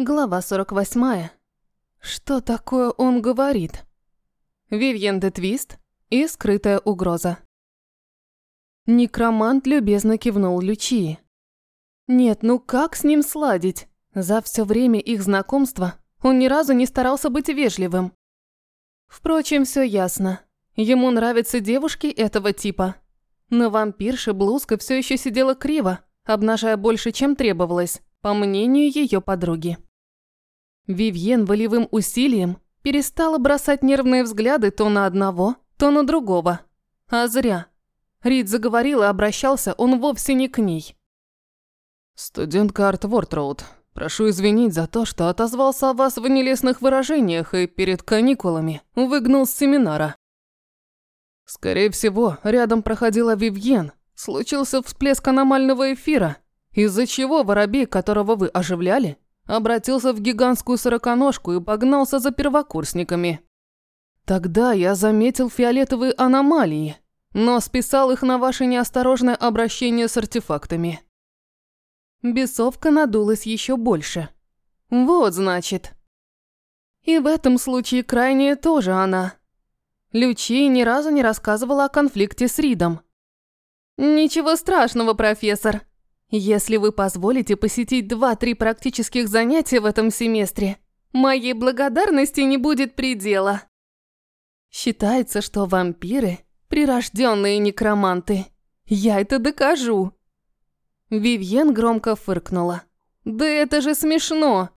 Глава 48. Что такое он говорит? Вивьен де Твист и скрытая угроза. Некромант любезно кивнул Лючии. Нет, ну как с ним сладить? За все время их знакомства он ни разу не старался быть вежливым. Впрочем, все ясно. Ему нравятся девушки этого типа. На вампирше блузка все еще сидела криво, обнажая больше, чем требовалось, по мнению ее подруги. Вивьен волевым усилием перестала бросать нервные взгляды то на одного, то на другого. А зря. Рид заговорил и обращался он вовсе не к ней. «Студентка Арт Вортроуд, прошу извинить за то, что отозвался о вас в нелестных выражениях и перед каникулами выгнал с семинара. Скорее всего, рядом проходила Вивьен, случился всплеск аномального эфира, из-за чего воробей, которого вы оживляли, обратился в гигантскую сороконожку и погнался за первокурсниками. Тогда я заметил фиолетовые аномалии, но списал их на ваше неосторожное обращение с артефактами. Бесовка надулась еще больше. Вот значит. И в этом случае крайняя тоже она. Лючи ни разу не рассказывала о конфликте с Ридом. «Ничего страшного, профессор. Если вы позволите посетить два-три практических занятия в этом семестре, моей благодарности не будет предела. Считается, что вампиры – прирожденные некроманты. Я это докажу. Вивьен громко фыркнула. Да это же смешно.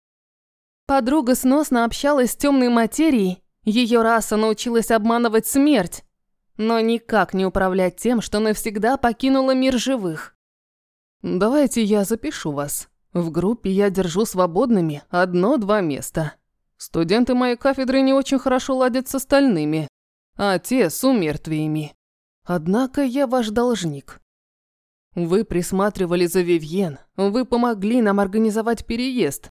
Подруга сносно общалась с темной материей, ее раса научилась обманывать смерть, но никак не управлять тем, что навсегда покинула мир живых. «Давайте я запишу вас. В группе я держу свободными одно-два места. Студенты моей кафедры не очень хорошо ладят с остальными, а те с умертвиями. Однако я ваш должник. Вы присматривали за Вивьен, вы помогли нам организовать переезд.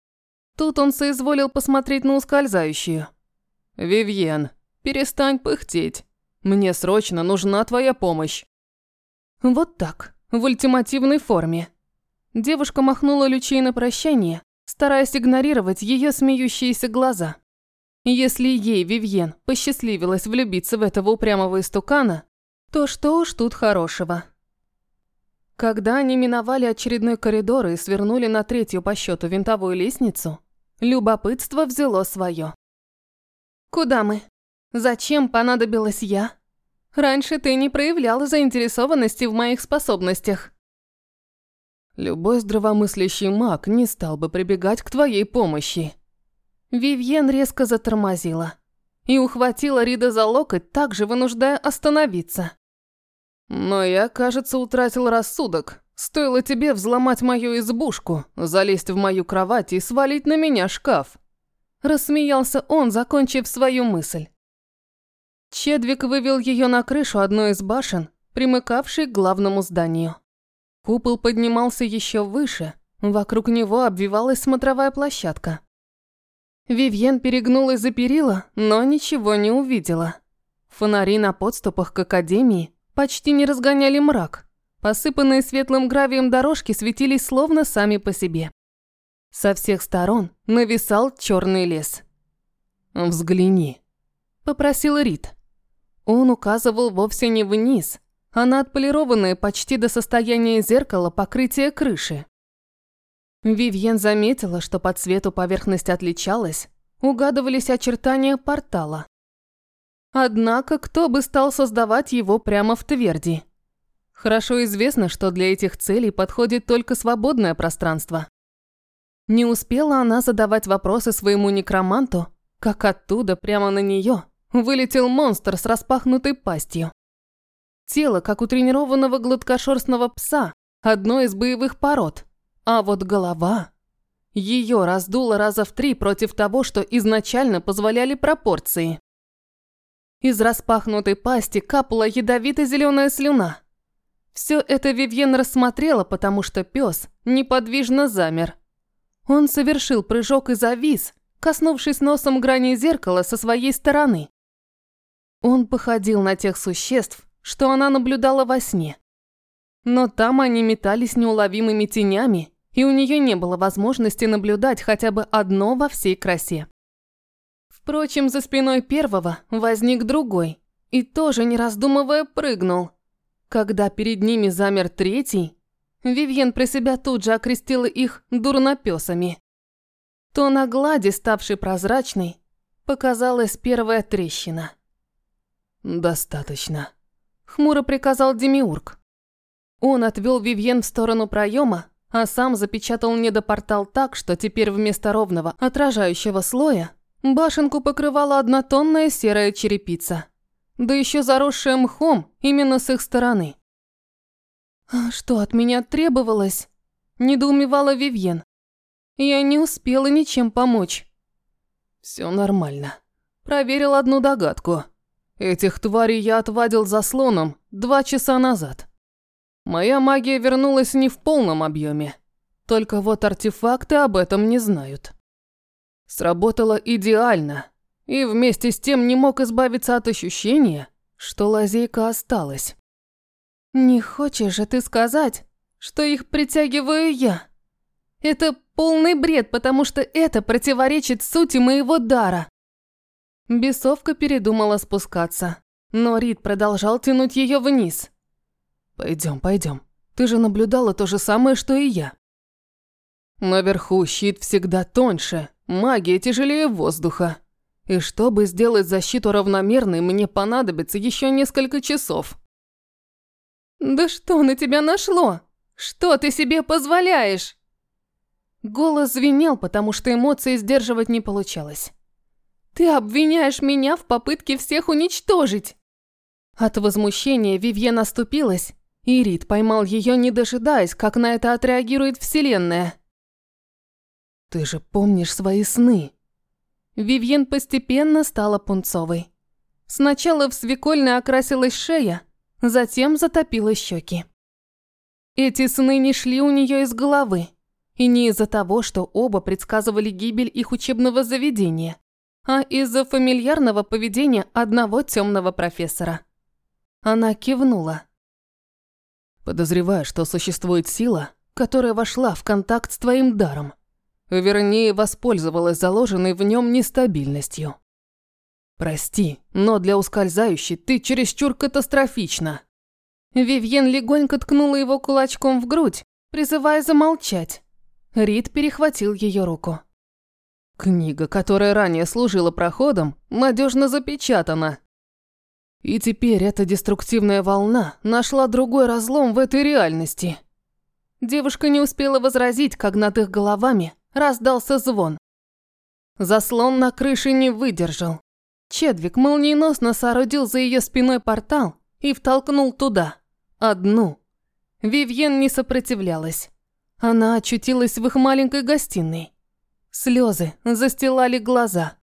Тут он соизволил посмотреть на ускользающую. Вивьен, перестань пыхтеть. Мне срочно нужна твоя помощь. Вот так в ультимативной форме. Девушка махнула Лючей на прощание, стараясь игнорировать ее смеющиеся глаза. Если ей, Вивьен, посчастливилось влюбиться в этого упрямого истукана, то что уж тут хорошего. Когда они миновали очередной коридор и свернули на третью по счету винтовую лестницу, любопытство взяло свое. «Куда мы? Зачем понадобилась я?» Раньше ты не проявлял заинтересованности в моих способностях. Любой здравомыслящий маг не стал бы прибегать к твоей помощи. Вивьен резко затормозила и ухватила Рида за локоть, также вынуждая остановиться. Но я, кажется, утратил рассудок. Стоило тебе взломать мою избушку, залезть в мою кровать и свалить на меня шкаф. Рассмеялся он, закончив свою мысль. Чедвик вывел ее на крышу одной из башен, примыкавшей к главному зданию. Купол поднимался еще выше, вокруг него обвивалась смотровая площадка. Вивьен перегнулась за перила, но ничего не увидела. Фонари на подступах к академии почти не разгоняли мрак. Посыпанные светлым гравием дорожки светились словно сами по себе. Со всех сторон нависал черный лес. «Взгляни», – попросил Рид. Он указывал вовсе не вниз, а на отполированное почти до состояния зеркала покрытие крыши. Вивьен заметила, что по цвету поверхность отличалась, угадывались очертания портала. Однако кто бы стал создавать его прямо в тверди? Хорошо известно, что для этих целей подходит только свободное пространство. Не успела она задавать вопросы своему некроманту, как оттуда прямо на нее Вылетел монстр с распахнутой пастью. Тело, как у тренированного гладкошерстного пса, одно из боевых пород. А вот голова... Ее раздуло раза в три против того, что изначально позволяли пропорции. Из распахнутой пасти капала ядовито-зеленая слюна. Все это Вивьен рассмотрела, потому что пес неподвижно замер. Он совершил прыжок и завис, коснувшись носом грани зеркала со своей стороны. Он походил на тех существ, что она наблюдала во сне. Но там они метались неуловимыми тенями и у нее не было возможности наблюдать хотя бы одно во всей красе. Впрочем, за спиной первого возник другой и тоже, не раздумывая, прыгнул. Когда перед ними замер третий, Вивьен про себя тут же окрестила их дурнопёсами. То на глади, ставшей прозрачной, показалась первая трещина. «Достаточно», — хмуро приказал Демиург. Он отвел Вивьен в сторону проема, а сам запечатал недопортал так, что теперь вместо ровного отражающего слоя башенку покрывала однотонная серая черепица. Да еще заросшая мхом именно с их стороны. «А что от меня требовалось?» – недоумевала Вивьен. «Я не успела ничем помочь». Все нормально. Проверил одну догадку. Этих тварей я отвадил заслоном два часа назад. Моя магия вернулась не в полном объеме. Только вот артефакты об этом не знают. Сработало идеально. И вместе с тем не мог избавиться от ощущения, что лазейка осталась. «Не хочешь же ты сказать, что их притягиваю я? Это полный бред, потому что это противоречит сути моего дара». Бесовка передумала спускаться, но Рид продолжал тянуть ее вниз. Пойдем, пойдем. Ты же наблюдала то же самое, что и я. Наверху щит всегда тоньше, магия тяжелее воздуха. И чтобы сделать защиту равномерной, мне понадобится еще несколько часов. «Да что на тебя нашло? Что ты себе позволяешь?» Голос звенел, потому что эмоции сдерживать не получалось. «Ты обвиняешь меня в попытке всех уничтожить!» От возмущения Вивьен оступилась и Рид поймал ее, не дожидаясь, как на это отреагирует Вселенная. «Ты же помнишь свои сны?» Вивьен постепенно стала пунцовой. Сначала в свекольной окрасилась шея, затем затопила щеки. Эти сны не шли у нее из головы. И не из-за того, что оба предсказывали гибель их учебного заведения, а из-за фамильярного поведения одного темного профессора. Она кивнула. Подозреваю, что существует сила, которая вошла в контакт с твоим даром. Вернее, воспользовалась заложенной в нем нестабильностью. Прости, но для ускользающей ты чересчур катастрофична. Вивьен легонько ткнула его кулачком в грудь, призывая замолчать. Рид перехватил ее руку. Книга, которая ранее служила проходом, надежно запечатана. И теперь эта деструктивная волна нашла другой разлом в этой реальности. Девушка не успела возразить, как над их головами раздался звон. Заслон на крыше не выдержал. Чедвик молниеносно соорудил за ее спиной портал и втолкнул туда. Одну. Вивьен не сопротивлялась. Она очутилась в их маленькой гостиной. Слезы застилали глаза.